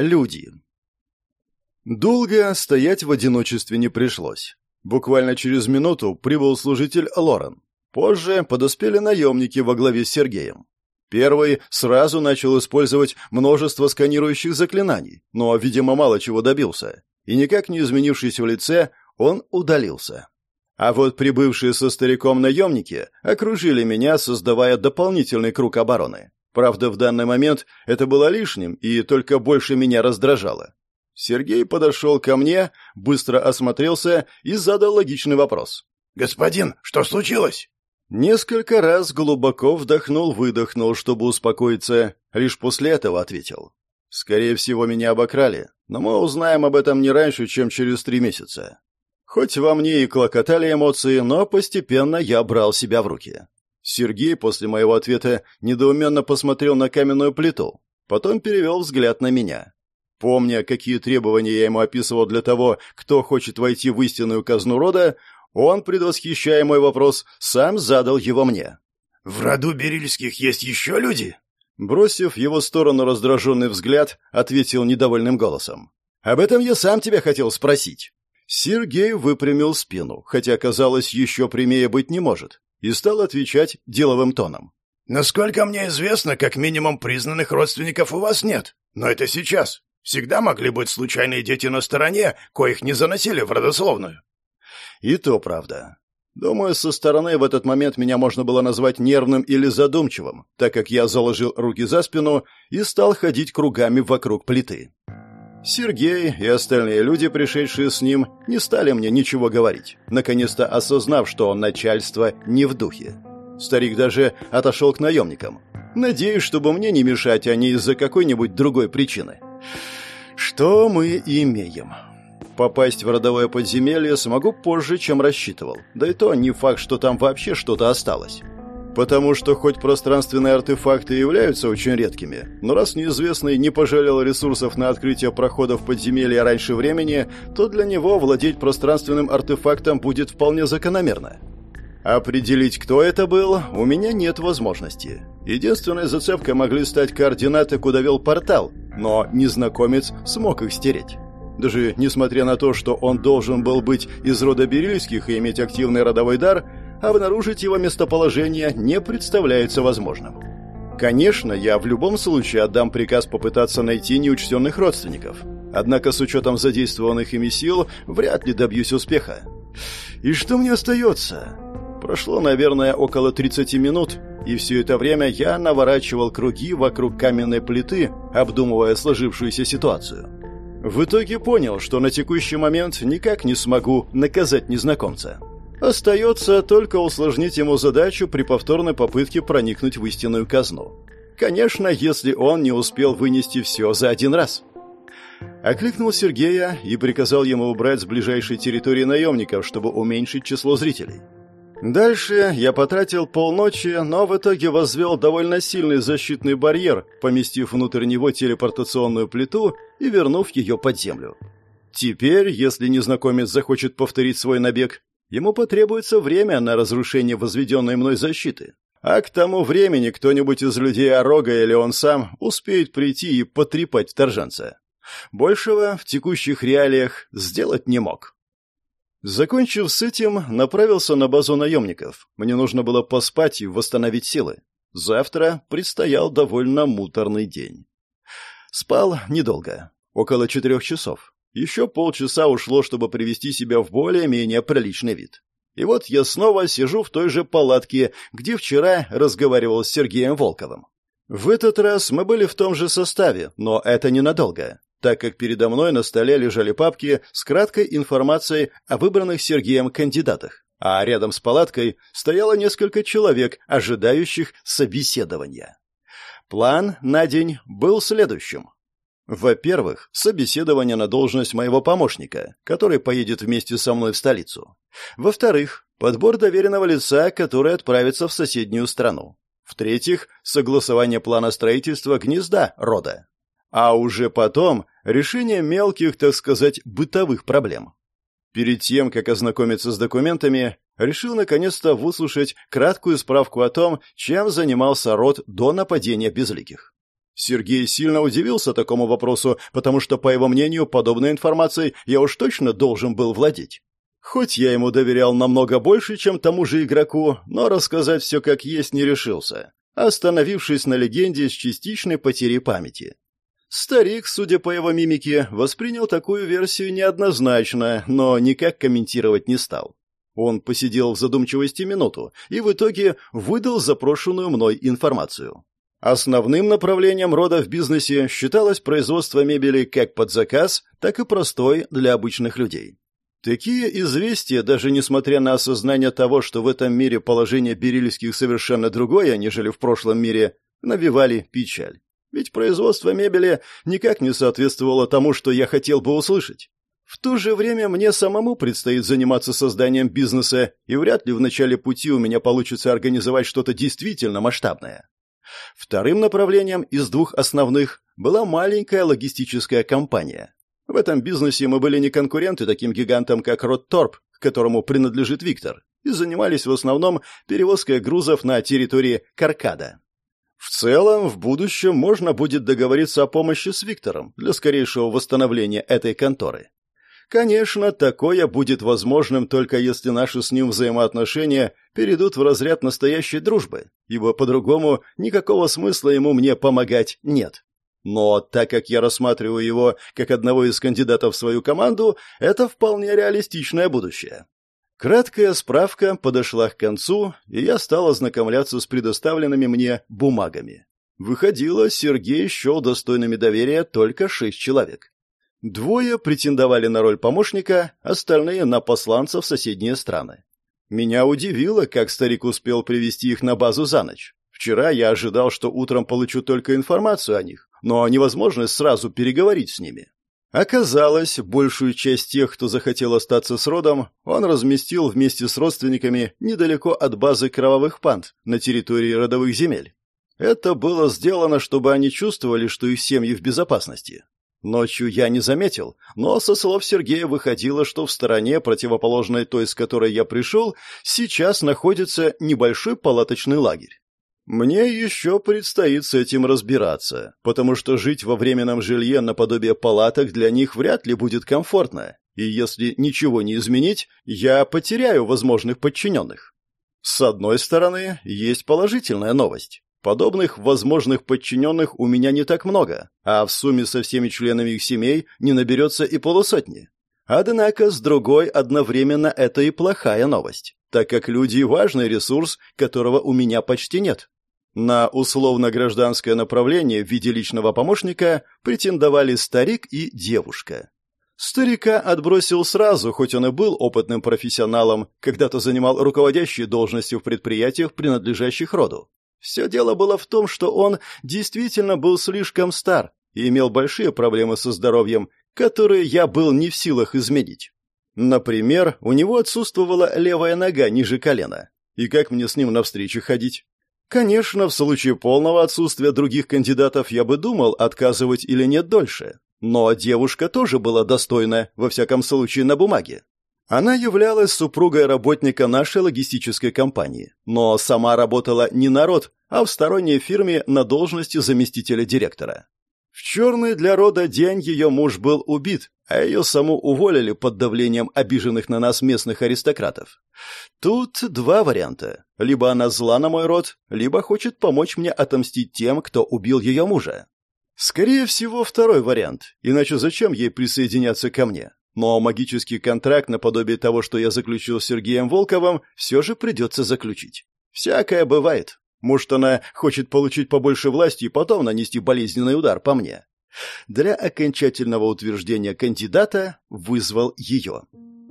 Люди. Долго стоять в одиночестве не пришлось. Буквально через минуту прибыл служитель Лорен. Позже подоспели наемники во главе с Сергеем. Первый сразу начал использовать множество сканирующих заклинаний, но, видимо, мало чего добился. И никак не изменившись в лице, он удалился. А вот прибывшие со стариком наемники окружили меня, создавая дополнительный круг обороны. Правда, в данный момент это было лишним и только больше меня раздражало. Сергей подошел ко мне, быстро осмотрелся и задал логичный вопрос. «Господин, что случилось?» Несколько раз глубоко вдохнул-выдохнул, чтобы успокоиться, лишь после этого ответил. «Скорее всего, меня обокрали, но мы узнаем об этом не раньше, чем через три месяца. Хоть во мне и клокотали эмоции, но постепенно я брал себя в руки. Сергей после моего ответа недоуменно посмотрел на каменную плиту, потом перевел взгляд на меня. Помня, какие требования я ему описывал для того, кто хочет войти в истинную казну рода, он, предвосхищая мой вопрос, сам задал его мне. «В роду Берильских есть еще люди?» Бросив в его сторону раздраженный взгляд, ответил недовольным голосом. «Об этом я сам тебя хотел спросить». Сергей выпрямил спину, хотя, казалось, еще прямее быть не может, и стал отвечать деловым тоном. «Насколько мне известно, как минимум признанных родственников у вас нет. Но это сейчас. Всегда могли быть случайные дети на стороне, коих не заносили в родословную». «И то правда. Думаю, со стороны в этот момент меня можно было назвать нервным или задумчивым, так как я заложил руки за спину и стал ходить кругами вокруг плиты. Сергей и остальные люди, пришедшие с ним, не стали мне ничего говорить, наконец-то осознав, что начальство не в духе. Старик даже отошел к наемникам. Надеюсь, чтобы мне не мешать, а не из-за какой-нибудь другой причины. Что мы имеем? Попасть в родовое подземелье смогу позже, чем рассчитывал. Да и то не факт, что там вообще что-то осталось. Потому что хоть пространственные артефакты являются очень редкими, но раз неизвестный не пожалел ресурсов на открытие проходов подземелья раньше времени, то для него владеть пространственным артефактом будет вполне закономерно. Определить, кто это был, у меня нет возможности. Единственной зацепкой могли стать координаты, куда вел портал, но незнакомец смог их стереть. Даже несмотря на то, что он должен был быть из рода Берильских и иметь активный родовой дар, обнаружить его местоположение не представляется возможным. Конечно, я в любом случае отдам приказ попытаться найти неучтенных родственников. Однако с учетом задействованных ими сил вряд ли добьюсь успеха. И что мне остается? Прошло, наверное, около 30 минут, и все это время я наворачивал круги вокруг каменной плиты, обдумывая сложившуюся ситуацию. В итоге понял, что на текущий момент никак не смогу наказать незнакомца. Остается только усложнить ему задачу при повторной попытке проникнуть в истинную казну. Конечно, если он не успел вынести все за один раз. Окликнул Сергея и приказал ему убрать с ближайшей территории наемников, чтобы уменьшить число зрителей. Дальше я потратил полночи, но в итоге возвел довольно сильный защитный барьер, поместив внутрь него телепортационную плиту и вернув ее под землю. Теперь, если незнакомец захочет повторить свой набег, Ему потребуется время на разрушение возведенной мной защиты. А к тому времени кто-нибудь из людей Орога или он сам успеет прийти и потрепать вторженца. Большего в текущих реалиях сделать не мог. Закончив с этим, направился на базу наемников. Мне нужно было поспать и восстановить силы. Завтра предстоял довольно муторный день. Спал недолго, около четырех часов. Еще полчаса ушло, чтобы привести себя в более-менее приличный вид. И вот я снова сижу в той же палатке, где вчера разговаривал с Сергеем Волковым. В этот раз мы были в том же составе, но это ненадолго, так как передо мной на столе лежали папки с краткой информацией о выбранных Сергеем кандидатах, а рядом с палаткой стояло несколько человек, ожидающих собеседования. План на день был следующим. Во-первых, собеседование на должность моего помощника, который поедет вместе со мной в столицу. Во-вторых, подбор доверенного лица, который отправится в соседнюю страну. В-третьих, согласование плана строительства гнезда рода. А уже потом решение мелких, так сказать, бытовых проблем. Перед тем, как ознакомиться с документами, решил наконец-то выслушать краткую справку о том, чем занимался род до нападения безликих. Сергей сильно удивился такому вопросу, потому что, по его мнению, подобной информацией я уж точно должен был владеть. Хоть я ему доверял намного больше, чем тому же игроку, но рассказать все как есть не решился, остановившись на легенде с частичной потерей памяти. Старик, судя по его мимике, воспринял такую версию неоднозначно, но никак комментировать не стал. Он посидел в задумчивости минуту и в итоге выдал запрошенную мной информацию. Основным направлением рода в бизнесе считалось производство мебели как под заказ, так и простой для обычных людей. Такие известия, даже несмотря на осознание того, что в этом мире положение берильских совершенно другое, нежели в прошлом мире, навевали печаль. Ведь производство мебели никак не соответствовало тому, что я хотел бы услышать. В то же время мне самому предстоит заниматься созданием бизнеса, и вряд ли в начале пути у меня получится организовать что-то действительно масштабное. Вторым направлением из двух основных была маленькая логистическая компания. В этом бизнесе мы были не конкуренты таким гигантам, как Ротторп, которому принадлежит Виктор, и занимались в основном перевозкой грузов на территории Каркада. В целом, в будущем можно будет договориться о помощи с Виктором для скорейшего восстановления этой конторы. Конечно, такое будет возможным только если наши с ним взаимоотношения перейдут в разряд настоящей дружбы, ибо по-другому никакого смысла ему мне помогать нет. Но так как я рассматриваю его как одного из кандидатов в свою команду, это вполне реалистичное будущее. Краткая справка подошла к концу, и я стал ознакомляться с предоставленными мне бумагами. Выходило, Сергей счел достойными доверия только шесть человек. Двое претендовали на роль помощника, остальные — на посланцев соседние страны. Меня удивило, как старик успел привести их на базу за ночь. Вчера я ожидал, что утром получу только информацию о них, но невозможно сразу переговорить с ними. Оказалось, большую часть тех, кто захотел остаться с родом, он разместил вместе с родственниками недалеко от базы кровавых панд на территории родовых земель. Это было сделано, чтобы они чувствовали, что их семьи в безопасности. Ночью я не заметил, но со слов Сергея выходило, что в стороне, противоположной той, с которой я пришел, сейчас находится небольшой палаточный лагерь. Мне еще предстоит с этим разбираться, потому что жить во временном жилье наподобие палаток для них вряд ли будет комфортно, и если ничего не изменить, я потеряю возможных подчиненных. С одной стороны, есть положительная новость. Подобных возможных подчиненных у меня не так много, а в сумме со всеми членами их семей не наберется и полусотни. Однако, с другой, одновременно это и плохая новость, так как люди – важный ресурс, которого у меня почти нет. На условно-гражданское направление в виде личного помощника претендовали старик и девушка. Старика отбросил сразу, хоть он и был опытным профессионалом, когда-то занимал руководящие должности в предприятиях, принадлежащих роду. Все дело было в том, что он действительно был слишком стар и имел большие проблемы со здоровьем, которые я был не в силах изменить. Например, у него отсутствовала левая нога ниже колена. И как мне с ним навстречу ходить? Конечно, в случае полного отсутствия других кандидатов я бы думал, отказывать или нет дольше. Но девушка тоже была достойна, во всяком случае, на бумаге. Она являлась супругой работника нашей логистической компании, но сама работала не на род, а в сторонней фирме на должности заместителя директора. В черный для рода день ее муж был убит, а ее саму уволили под давлением обиженных на нас местных аристократов. Тут два варианта. Либо она зла на мой род, либо хочет помочь мне отомстить тем, кто убил ее мужа. Скорее всего, второй вариант, иначе зачем ей присоединяться ко мне? Но магический контракт наподобие того, что я заключил с Сергеем Волковым, все же придется заключить. Всякое бывает. Может, она хочет получить побольше власти и потом нанести болезненный удар по мне. Для окончательного утверждения кандидата вызвал ее.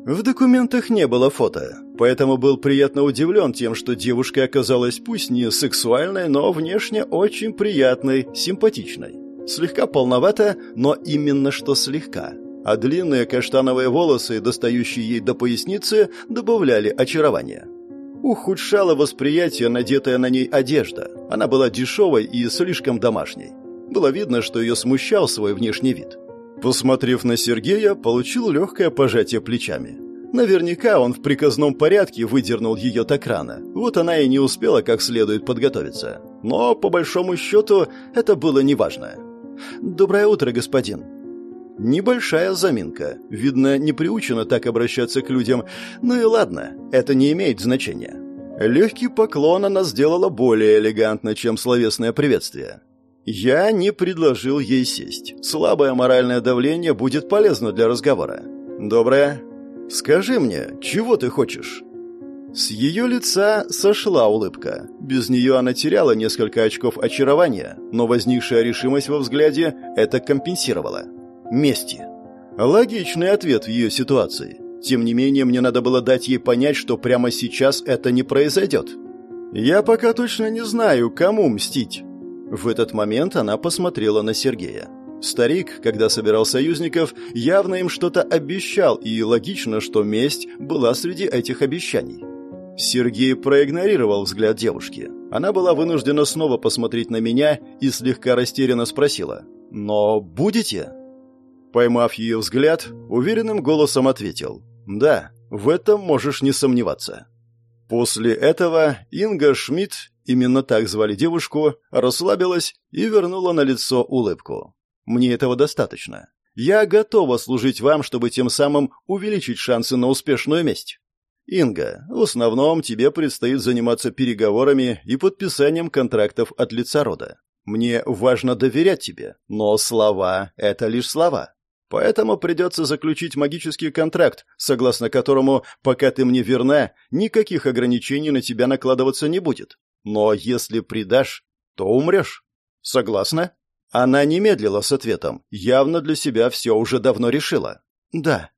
В документах не было фото, поэтому был приятно удивлен тем, что девушка оказалась пусть не сексуальной, но внешне очень приятной, симпатичной. Слегка полновата, но именно что слегка – а длинные каштановые волосы, достающие ей до поясницы, добавляли очарования. Ухудшало восприятие надетая на ней одежда. Она была дешевой и слишком домашней. Было видно, что ее смущал свой внешний вид. Посмотрев на Сергея, получил легкое пожатие плечами. Наверняка он в приказном порядке выдернул ее так рано. Вот она и не успела как следует подготовиться. но, по большому счету, это было неважно. «Доброе утро, господин». Небольшая заминка. Видно, не приучена так обращаться к людям. Ну и ладно, это не имеет значения. Легкий поклон она сделала более элегантно, чем словесное приветствие. Я не предложил ей сесть. Слабое моральное давление будет полезно для разговора. «Доброе. Скажи мне, чего ты хочешь?» С ее лица сошла улыбка. Без нее она теряла несколько очков очарования, но возникшая решимость во взгляде это компенсировала. Мести. Логичный ответ в ее ситуации. Тем не менее, мне надо было дать ей понять, что прямо сейчас это не произойдет. Я пока точно не знаю, кому мстить. В этот момент она посмотрела на Сергея. Старик, когда собирал союзников, явно им что-то обещал, и логично, что месть была среди этих обещаний. Сергей проигнорировал взгляд девушки. Она была вынуждена снова посмотреть на меня и слегка растерянно спросила «Но будете?» Поймав ее взгляд, уверенным голосом ответил «Да, в этом можешь не сомневаться». После этого Инга Шмидт, именно так звали девушку, расслабилась и вернула на лицо улыбку. «Мне этого достаточно. Я готова служить вам, чтобы тем самым увеличить шансы на успешную месть. Инга, в основном тебе предстоит заниматься переговорами и подписанием контрактов от лица рода. Мне важно доверять тебе, но слова — это лишь слова. Поэтому придется заключить магический контракт, согласно которому, пока ты мне верна, никаких ограничений на тебя накладываться не будет. Но если предашь, то умрешь. Согласна?» Она не медлила с ответом, явно для себя все уже давно решила. «Да».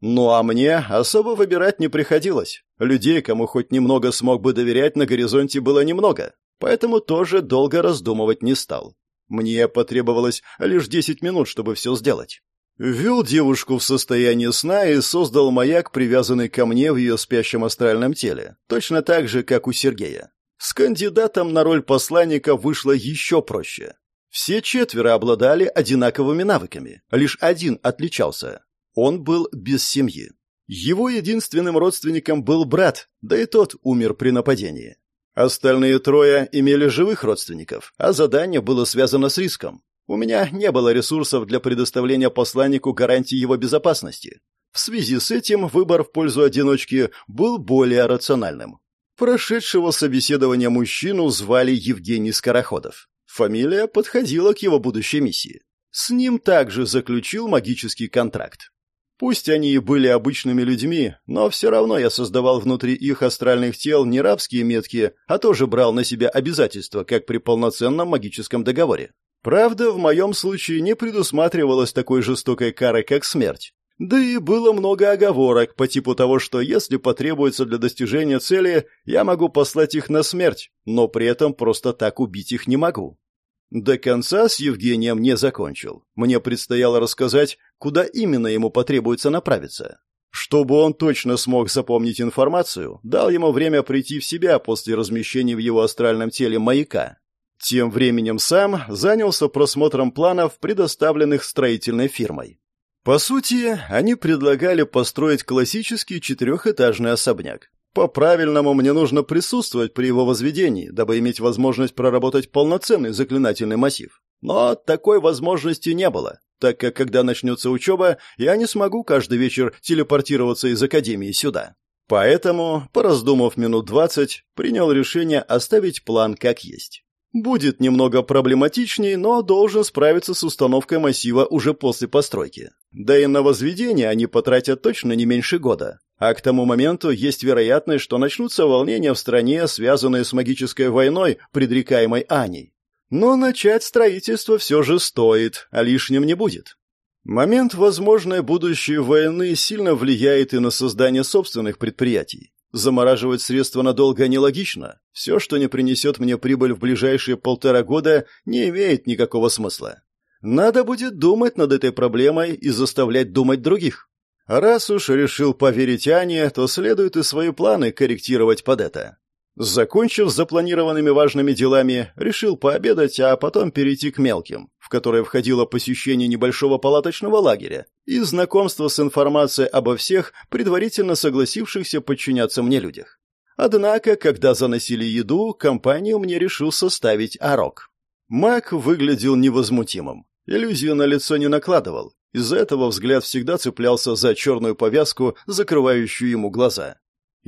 Ну а мне особо выбирать не приходилось. Людей, кому хоть немного смог бы доверять, на горизонте было немного, поэтому тоже долго раздумывать не стал. Мне потребовалось лишь десять минут, чтобы все сделать. Ввел девушку в состояние сна и создал маяк, привязанный ко мне в ее спящем астральном теле, точно так же, как у Сергея. С кандидатом на роль посланника вышло еще проще. Все четверо обладали одинаковыми навыками, лишь один отличался. Он был без семьи. Его единственным родственником был брат, да и тот умер при нападении. Остальные трое имели живых родственников, а задание было связано с риском. У меня не было ресурсов для предоставления посланнику гарантии его безопасности. В связи с этим выбор в пользу одиночки был более рациональным. Прошедшего собеседования мужчину звали Евгений Скороходов. Фамилия подходила к его будущей миссии. С ним также заключил магический контракт. Пусть они и были обычными людьми, но все равно я создавал внутри их астральных тел не рабские метки, а тоже брал на себя обязательства, как при полноценном магическом договоре. Правда, в моем случае не предусматривалось такой жестокой кары, как смерть. Да и было много оговорок по типу того, что если потребуется для достижения цели, я могу послать их на смерть, но при этом просто так убить их не могу. До конца с Евгением не закончил. Мне предстояло рассказать, куда именно ему потребуется направиться. Чтобы он точно смог запомнить информацию, дал ему время прийти в себя после размещения в его астральном теле маяка. Тем временем сам занялся просмотром планов, предоставленных строительной фирмой. По сути, они предлагали построить классический четырехэтажный особняк. По-правильному мне нужно присутствовать при его возведении, дабы иметь возможность проработать полноценный заклинательный массив. Но такой возможности не было, так как когда начнется учеба, я не смогу каждый вечер телепортироваться из академии сюда. Поэтому, пораздумав минут двадцать, принял решение оставить план как есть. Будет немного проблематичнее, но должен справиться с установкой массива уже после постройки. Да и на возведение они потратят точно не меньше года. А к тому моменту есть вероятность, что начнутся волнения в стране, связанные с магической войной, предрекаемой Аней. Но начать строительство все же стоит, а лишним не будет. Момент возможной будущей войны сильно влияет и на создание собственных предприятий. Замораживать средства надолго нелогично. Все, что не принесет мне прибыль в ближайшие полтора года, не имеет никакого смысла. Надо будет думать над этой проблемой и заставлять думать других. Раз уж решил поверить Ане, то следует и свои планы корректировать под это. Закончив запланированными важными делами, решил пообедать, а потом перейти к мелким, в которые входило посещение небольшого палаточного лагеря и знакомство с информацией обо всех, предварительно согласившихся подчиняться мне людях. Однако, когда заносили еду, компанию мне решил составить Арок. Мак выглядел невозмутимым. Иллюзию на лицо не накладывал. Из-за этого взгляд всегда цеплялся за черную повязку, закрывающую ему глаза.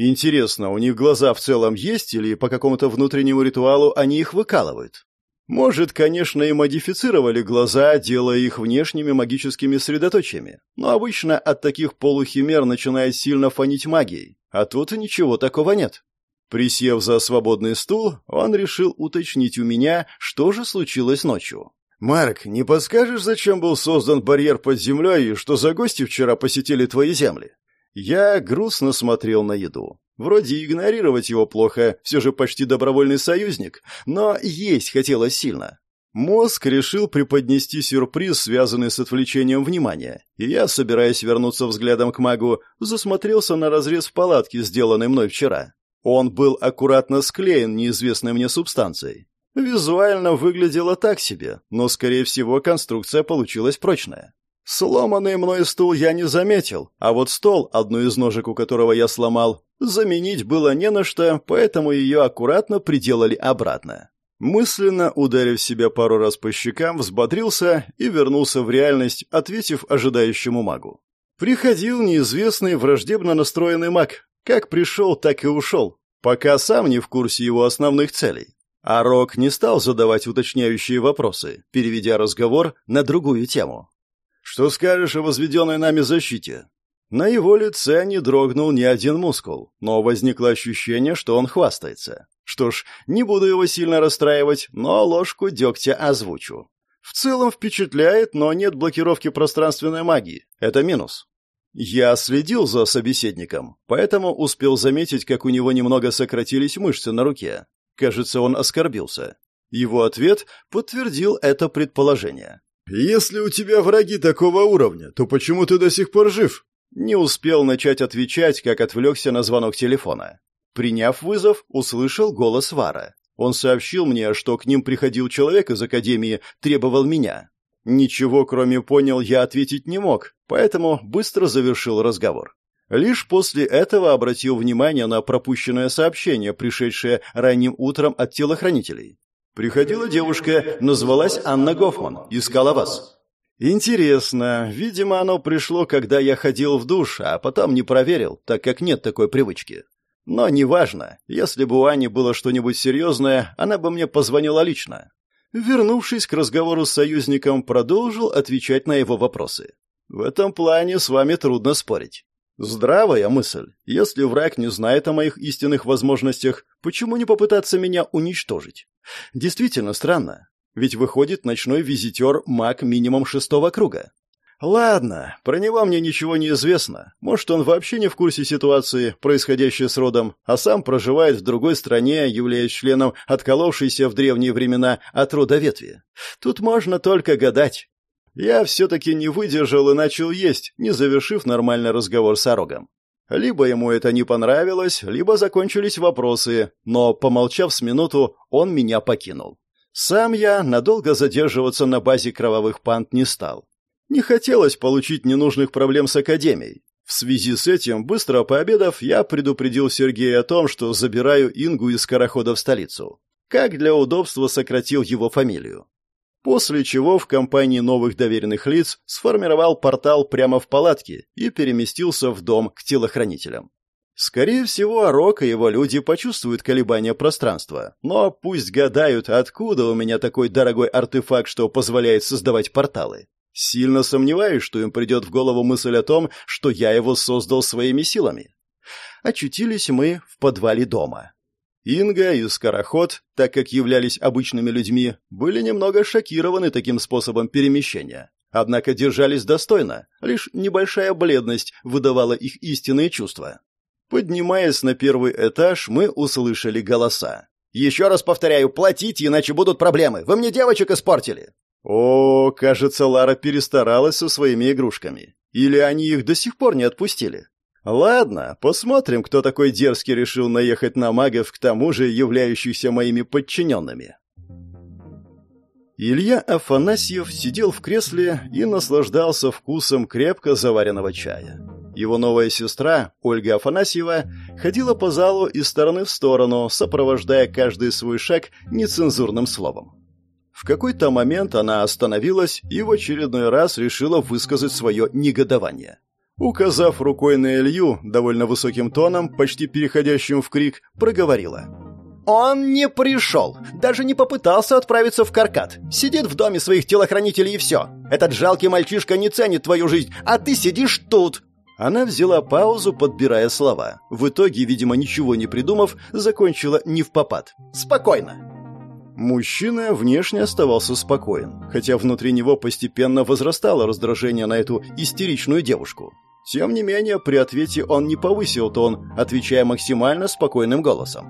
Интересно, у них глаза в целом есть или по какому-то внутреннему ритуалу они их выкалывают? Может, конечно, и модифицировали глаза, делая их внешними магическими средоточиями, но обычно от таких полухимер начинает сильно фонить магией, а тут ничего такого нет. Присев за свободный стул, он решил уточнить у меня, что же случилось ночью. «Марк, не подскажешь, зачем был создан барьер под землей и что за гости вчера посетили твои земли?» Я грустно смотрел на еду. Вроде игнорировать его плохо, все же почти добровольный союзник, но есть хотелось сильно. Мозг решил преподнести сюрприз, связанный с отвлечением внимания, и я, собираясь вернуться взглядом к магу, засмотрелся на разрез в палатке, сделанный мной вчера. Он был аккуратно склеен неизвестной мне субстанцией. Визуально выглядело так себе, но, скорее всего, конструкция получилась прочная. Сломанный мной стул я не заметил, а вот стол, одну из ножек у которого я сломал, заменить было не на что, поэтому ее аккуратно приделали обратно. Мысленно ударив себя пару раз по щекам, взбодрился и вернулся в реальность, ответив ожидающему магу. Приходил неизвестный враждебно настроенный маг. Как пришел, так и ушел, пока сам не в курсе его основных целей. А Рок не стал задавать уточняющие вопросы, переведя разговор на другую тему. «Что скажешь о возведенной нами защите?» На его лице не дрогнул ни один мускул, но возникло ощущение, что он хвастается. Что ж, не буду его сильно расстраивать, но ложку дегтя озвучу. В целом впечатляет, но нет блокировки пространственной магии. Это минус. Я следил за собеседником, поэтому успел заметить, как у него немного сократились мышцы на руке. Кажется, он оскорбился. Его ответ подтвердил это предположение. «Если у тебя враги такого уровня, то почему ты до сих пор жив?» Не успел начать отвечать, как отвлекся на звонок телефона. Приняв вызов, услышал голос Вара. Он сообщил мне, что к ним приходил человек из академии, требовал меня. Ничего, кроме «понял», я ответить не мог, поэтому быстро завершил разговор. Лишь после этого обратил внимание на пропущенное сообщение, пришедшее ранним утром от телохранителей. Приходила девушка, назвалась Анна Гофман, искала вас. Интересно, видимо, оно пришло, когда я ходил в душ, а потом не проверил, так как нет такой привычки. Но неважно, если бы у Ани было что-нибудь серьезное, она бы мне позвонила лично. Вернувшись к разговору с союзником, продолжил отвечать на его вопросы. В этом плане с вами трудно спорить. Здравая мысль. Если враг не знает о моих истинных возможностях, почему не попытаться меня уничтожить? Действительно странно. Ведь выходит ночной визитер маг минимум шестого круга. Ладно, про него мне ничего не известно. Может, он вообще не в курсе ситуации, происходящей с родом, а сам проживает в другой стране, являясь членом отколовшейся в древние времена от рода ветви. Тут можно только гадать. Я все-таки не выдержал и начал есть, не завершив нормальный разговор с Орогом. Либо ему это не понравилось, либо закончились вопросы, но, помолчав с минуту, он меня покинул. Сам я надолго задерживаться на базе кровавых панд не стал. Не хотелось получить ненужных проблем с Академией. В связи с этим, быстро пообедав, я предупредил Сергея о том, что забираю Ингу из скорохода в столицу. Как для удобства сократил его фамилию после чего в компании новых доверенных лиц сформировал портал прямо в палатке и переместился в дом к телохранителям. Скорее всего, Арок и его люди почувствуют колебания пространства, но пусть гадают, откуда у меня такой дорогой артефакт, что позволяет создавать порталы. Сильно сомневаюсь, что им придет в голову мысль о том, что я его создал своими силами. Очутились мы в подвале дома. Инга и Скороход, так как являлись обычными людьми, были немного шокированы таким способом перемещения. Однако держались достойно, лишь небольшая бледность выдавала их истинные чувства. Поднимаясь на первый этаж, мы услышали голоса. «Еще раз повторяю, платите, иначе будут проблемы. Вы мне девочек испортили!» О, кажется, Лара перестаралась со своими игрушками. Или они их до сих пор не отпустили. Ладно, посмотрим, кто такой дерзкий решил наехать на магов, к тому же являющихся моими подчиненными. Илья Афанасьев сидел в кресле и наслаждался вкусом крепко заваренного чая. Его новая сестра, Ольга Афанасьева, ходила по залу из стороны в сторону, сопровождая каждый свой шаг нецензурным словом. В какой-то момент она остановилась и в очередной раз решила высказать свое негодование. Указав рукой на Илью, довольно высоким тоном, почти переходящим в крик, проговорила. «Он не пришел, даже не попытался отправиться в Каркат. Сидит в доме своих телохранителей и все. Этот жалкий мальчишка не ценит твою жизнь, а ты сидишь тут!» Она взяла паузу, подбирая слова. В итоге, видимо, ничего не придумав, закончила не в попад. «Спокойно!» Мужчина внешне оставался спокоен, хотя внутри него постепенно возрастало раздражение на эту истеричную девушку. Тем не менее, при ответе он не повысил тон, отвечая максимально спокойным голосом.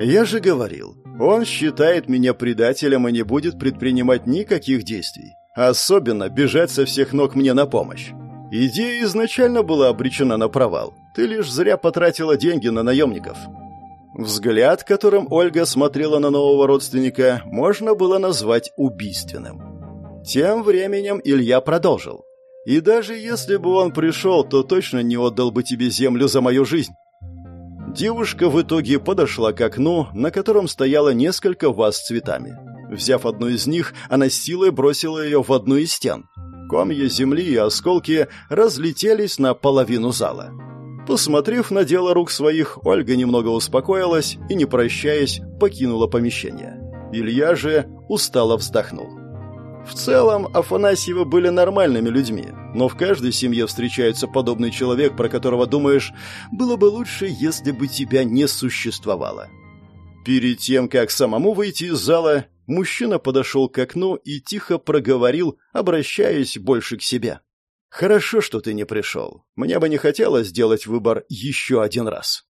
«Я же говорил, он считает меня предателем и не будет предпринимать никаких действий. Особенно бежать со всех ног мне на помощь. Идея изначально была обречена на провал. Ты лишь зря потратила деньги на наемников». Взгляд, которым Ольга смотрела на нового родственника, можно было назвать убийственным. Тем временем Илья продолжил. И даже если бы он пришел, то точно не отдал бы тебе землю за мою жизнь. Девушка в итоге подошла к окну, на котором стояло несколько ваз с цветами. Взяв одну из них, она силой бросила ее в одну из стен. Комья земли и осколки разлетелись на половину зала. Посмотрев на дело рук своих, Ольга немного успокоилась и, не прощаясь, покинула помещение. Илья же устало вздохнул. В целом, Афанасьевы были нормальными людьми, но в каждой семье встречается подобный человек, про которого думаешь, было бы лучше, если бы тебя не существовало. Перед тем, как самому выйти из зала, мужчина подошел к окну и тихо проговорил, обращаясь больше к себе. «Хорошо, что ты не пришел. Мне бы не хотелось сделать выбор еще один раз».